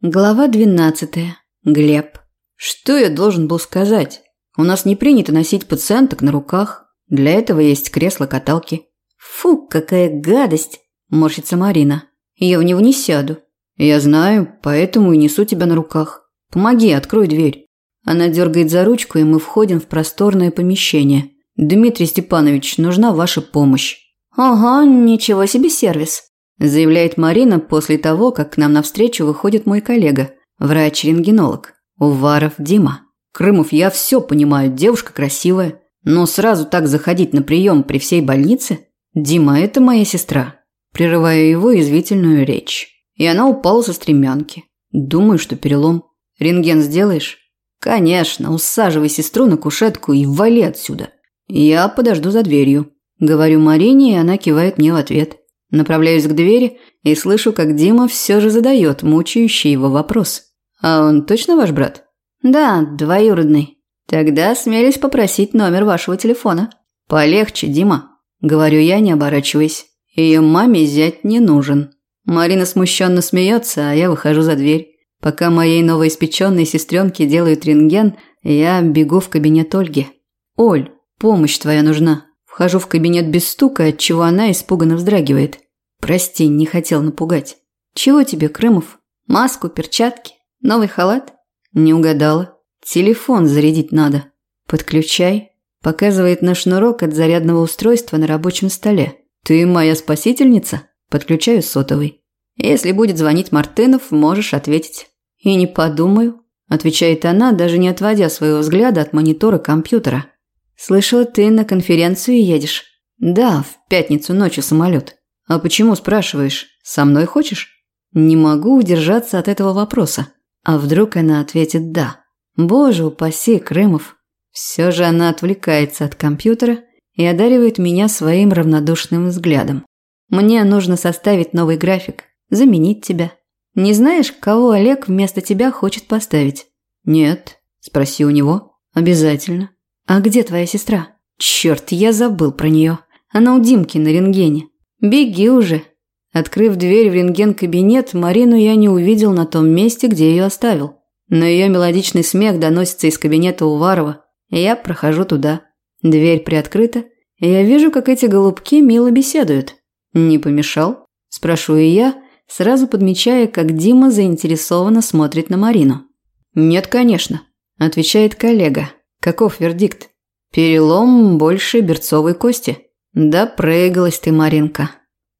Глава 12. Глеб. Что я должен был сказать? У нас не принято носить пациенток на руках. Для этого есть кресло-каталки. Фу, какая гадость, морщится Марина. Я в него не сяду. Я знаю, поэтому и несу тебя на руках. Помоги, открой дверь. Она дергает за ручку, и мы входим в просторное помещение. Дмитрий Степанович, нужна ваша помощь. Ага, ничего себе сервис заявляет Марина после того, как к нам навстречу выходит мой коллега, врач-рентгенолог, Уваров Дима. Крымов, я все понимаю, девушка красивая, но сразу так заходить на прием при всей больнице? Дима, это моя сестра. Прерываю его извительную речь. И она упала со стремянки. Думаю, что перелом. Рентген сделаешь? Конечно, усаживай сестру на кушетку и вали отсюда. Я подожду за дверью. Говорю Марине, и она кивает мне в ответ. Направляюсь к двери и слышу, как Дима все же задает мучающий его вопрос. «А он точно ваш брат?» «Да, двоюродный». «Тогда смелюсь попросить номер вашего телефона». «Полегче, Дима», – говорю я, не оборачиваясь. Ее маме зять не нужен. Марина смущенно смеется, а я выхожу за дверь. Пока моей новоиспеченной сестренке делают рентген, я бегу в кабинет Ольги. «Оль, помощь твоя нужна». Вхожу в кабинет без стука, от чего она испуганно вздрагивает. Прости, не хотел напугать. Чего тебе, Крымов? Маску, перчатки, новый халат? Не угадала. Телефон зарядить надо. Подключай. Показывает на шнурок от зарядного устройства на рабочем столе. Ты моя спасительница? Подключаю сотовый. Если будет звонить Мартынов, можешь ответить. И не подумаю, отвечает она, даже не отводя своего взгляда от монитора компьютера. «Слышала, ты на конференцию едешь?» «Да, в пятницу ночью самолет. А почему, спрашиваешь? Со мной хочешь?» Не могу удержаться от этого вопроса. А вдруг она ответит «да». Боже упаси, Крымов. Все же она отвлекается от компьютера и одаривает меня своим равнодушным взглядом. Мне нужно составить новый график, заменить тебя. Не знаешь, кого Олег вместо тебя хочет поставить? Нет. Спроси у него. Обязательно. «А где твоя сестра?» «Черт, я забыл про нее. Она у Димки на рентгене. Беги уже». Открыв дверь в рентген-кабинет, Марину я не увидел на том месте, где ее оставил. Но ее мелодичный смех доносится из кабинета Уварова, я прохожу туда. Дверь приоткрыта, я вижу, как эти голубки мило беседуют. «Не помешал?» – спрашиваю я, сразу подмечая, как Дима заинтересованно смотрит на Марину. «Нет, конечно», – отвечает коллега, Каков вердикт? Перелом больше берцовой кости. Да проегалась ты, Маринка.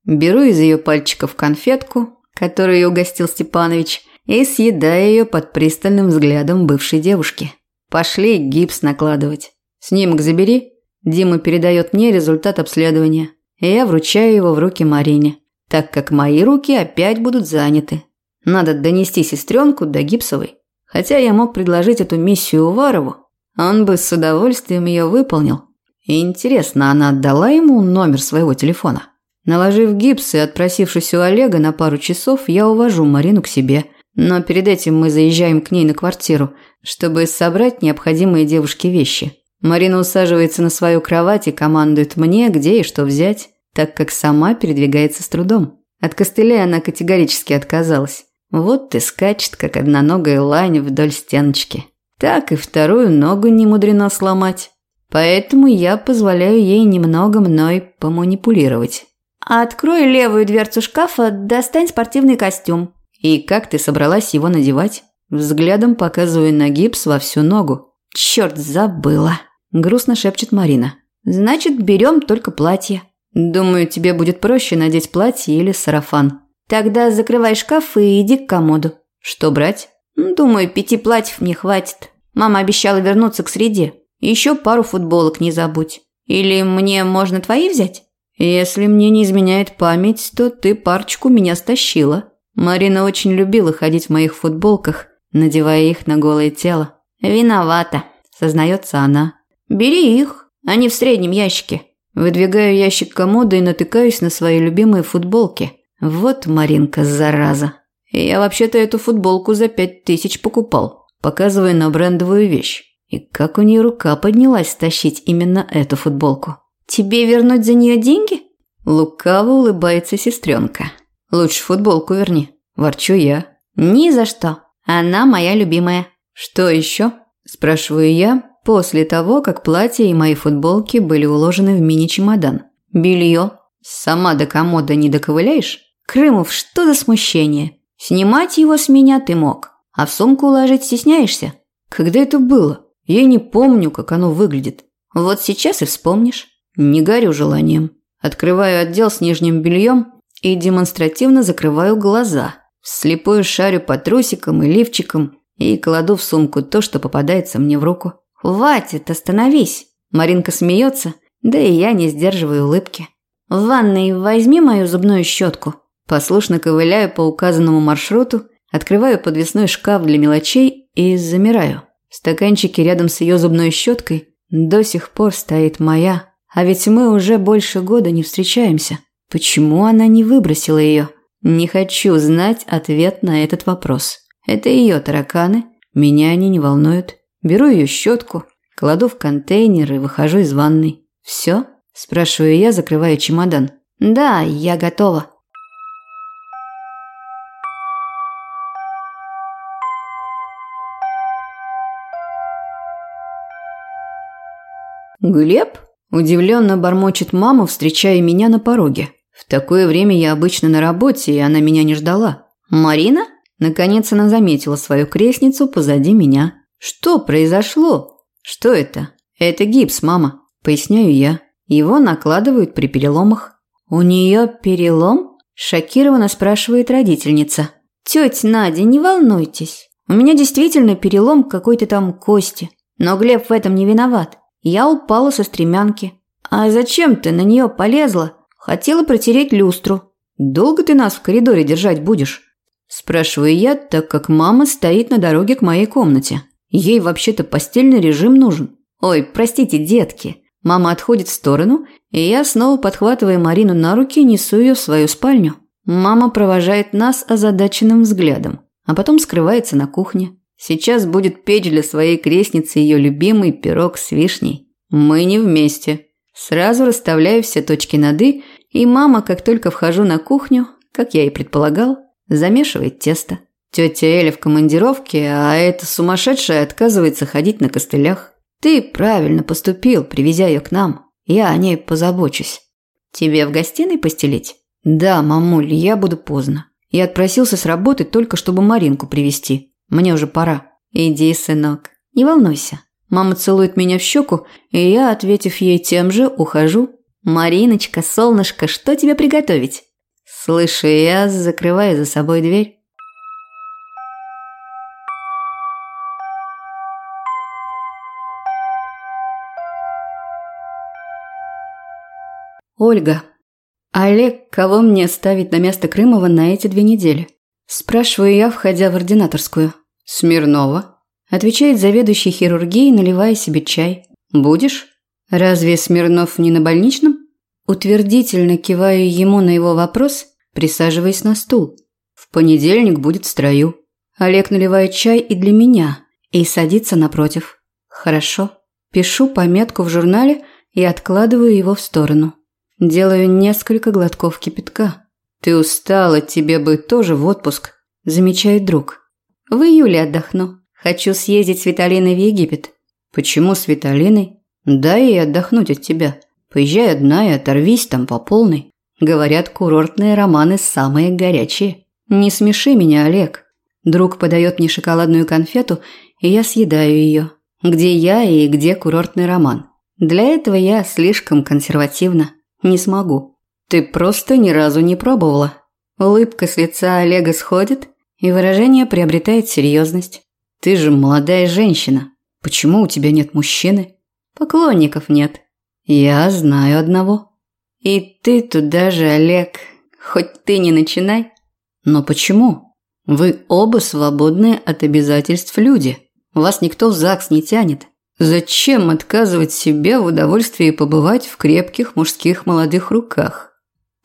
Беру из ее пальчиков конфетку, которую угостил Степанович, и съедаю ее под пристальным взглядом бывшей девушки. Пошли гипс накладывать. Снимок забери. Дима передает мне результат обследования, и я вручаю его в руки Марине, так как мои руки опять будут заняты. Надо донести сестренку до гипсовой. Хотя я мог предложить эту миссию Уварову, он бы с удовольствием ее выполнил. Интересно, она отдала ему номер своего телефона? Наложив гипс и отпросившись у Олега на пару часов, я увожу Марину к себе. Но перед этим мы заезжаем к ней на квартиру, чтобы собрать необходимые девушке вещи. Марина усаживается на свою кровать и командует мне, где и что взять, так как сама передвигается с трудом. От костылей она категорически отказалась. Вот и скачет, как одноногая лань вдоль стеночки так и вторую ногу не мудрено сломать. Поэтому я позволяю ей немного мной поманипулировать. «Открой левую дверцу шкафа, достань спортивный костюм». «И как ты собралась его надевать?» Взглядом показываю на гипс во всю ногу. «Черт, забыла!» – грустно шепчет Марина. «Значит, берем только платье». «Думаю, тебе будет проще надеть платье или сарафан». «Тогда закрывай шкаф и иди к комоду». «Что брать?» Думаю, пяти платьев не хватит. Мама обещала вернуться к среде. Еще пару футболок не забудь. Или мне можно твои взять? Если мне не изменяет память, то ты парочку меня стащила. Марина очень любила ходить в моих футболках, надевая их на голое тело. Виновата, сознается она. Бери их, они в среднем ящике. Выдвигаю ящик комода и натыкаюсь на свои любимые футболки. Вот Маринка, зараза. Я вообще-то эту футболку за пять тысяч покупал, показывая на брендовую вещь. И как у нее рука поднялась стащить именно эту футболку. «Тебе вернуть за нее деньги?» Лукаво улыбается сестренка. «Лучше футболку верни», – ворчу я. Ни за что. Она моя любимая. Что еще? Спрашиваю я после того, как платье и мои футболки были уложены в мини-чемодан. Белье. Сама до комода не доковыляешь? Крымов, что за смущение? Снимать его с меня ты мог, а в сумку уложить стесняешься? Когда это было? Я не помню, как оно выглядит. Вот сейчас и вспомнишь. Не горю желанием. Открываю отдел с нижним бельем и демонстративно закрываю глаза. Слепую шарю по трусикам и лифчикам и кладу в сумку то, что попадается мне в руку. «Хватит, остановись!» Маринка смеется, да и я не сдерживаю улыбки. «В ванной возьми мою зубную щетку». Послушно ковыляю по указанному маршруту, открываю подвесной шкаф для мелочей и замираю. В стаканчике рядом с ее зубной щеткой до сих пор стоит моя, а ведь мы уже больше года не встречаемся. Почему она не выбросила ее? Не хочу знать ответ на этот вопрос. Это ее тараканы, меня они не волнуют. Беру ее щетку, кладу в контейнер и выхожу из ванной. Все? Спрашиваю я, закрывая чемодан. Да, я готова. «Глеб?» – удивленно бормочет мама, встречая меня на пороге. В такое время я обычно на работе, и она меня не ждала. «Марина?» Наконец она заметила свою крестницу позади меня. «Что произошло?» «Что это?» «Это гипс, мама», – поясняю я. Его накладывают при переломах. «У нее перелом?» – шокированно спрашивает родительница. «Тетя Надя, не волнуйтесь. У меня действительно перелом какой-то там кости. Но Глеб в этом не виноват. Я упала со стремянки. А зачем ты на нее полезла? Хотела протереть люстру. Долго ты нас в коридоре держать будешь? Спрашиваю я, так как мама стоит на дороге к моей комнате. Ей вообще-то постельный режим нужен. Ой, простите, детки. Мама отходит в сторону, и я снова подхватывая Марину на руки, несу ее в свою спальню. Мама провожает нас озадаченным взглядом, а потом скрывается на кухне. Сейчас будет печь для своей крестницы ее любимый пирог с вишней. Мы не вместе. Сразу расставляю все точки над «и», и мама, как только вхожу на кухню, как я и предполагал, замешивает тесто. Тетя Эля в командировке, а эта сумасшедшая отказывается ходить на костылях. Ты правильно поступил, привезя ее к нам. Я о ней позабочусь. Тебе в гостиной постелить? Да, мамуль, я буду поздно. Я отпросился с работы только чтобы Маринку привести. Мне уже пора. Иди, сынок. Не волнуйся. Мама целует меня в щеку, и я, ответив ей тем же, ухожу. Мариночка, солнышко, что тебе приготовить? Слышу я, закрывая за собой дверь. Ольга. Олег, кого мне ставить на место Крымова на эти две недели? Спрашиваю я, входя в ординаторскую. «Смирнова», – отвечает заведующий хирургией, наливая себе чай. «Будешь? Разве Смирнов не на больничном?» Утвердительно киваю ему на его вопрос, присаживаясь на стул. «В понедельник будет в строю». Олег наливает чай и для меня, и садится напротив. «Хорошо». Пишу пометку в журнале и откладываю его в сторону. Делаю несколько глотков кипятка. «Ты устала, тебе бы тоже в отпуск», – замечает друг. «В июле отдохну. Хочу съездить с Виталиной в Египет». «Почему с Виталиной?» «Дай ей отдохнуть от тебя. Поезжай одна и оторвись там по полной». Говорят, курортные романы самые горячие. Не смеши меня, Олег. Друг подает мне шоколадную конфету, и я съедаю ее. Где я и где курортный роман? Для этого я слишком консервативна. Не смогу. Ты просто ни разу не пробовала. Улыбка с лица Олега сходит, и выражение приобретает серьезность. Ты же молодая женщина. Почему у тебя нет мужчины? Поклонников нет. Я знаю одного. И ты туда же, Олег. Хоть ты не начинай. Но почему? Вы оба свободные от обязательств люди. Вас никто в ЗАГС не тянет. Зачем отказывать себе в удовольствии побывать в крепких мужских молодых руках?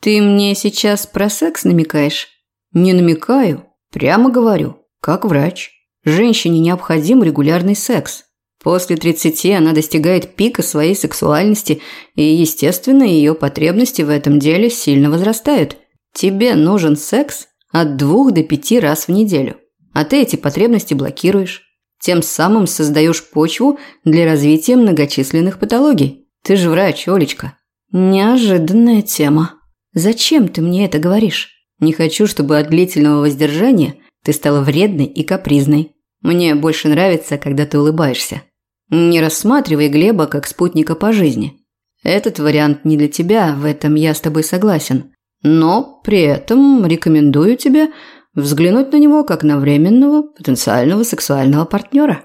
Ты мне сейчас про секс намекаешь? Не намекаю, прямо говорю, как врач. Женщине необходим регулярный секс. После 30 она достигает пика своей сексуальности, и, естественно, ее потребности в этом деле сильно возрастают. Тебе нужен секс от двух до пяти раз в неделю. а ты эти потребности блокируешь. Тем самым создаешь почву для развития многочисленных патологий. Ты же врач, Олечка. Неожиданная тема. Зачем ты мне это говоришь? Не хочу, чтобы от длительного воздержания ты стала вредной и капризной. Мне больше нравится, когда ты улыбаешься. Не рассматривай Глеба как спутника по жизни. Этот вариант не для тебя, в этом я с тобой согласен. Но при этом рекомендую тебе взглянуть на него как на временного потенциального сексуального партнера.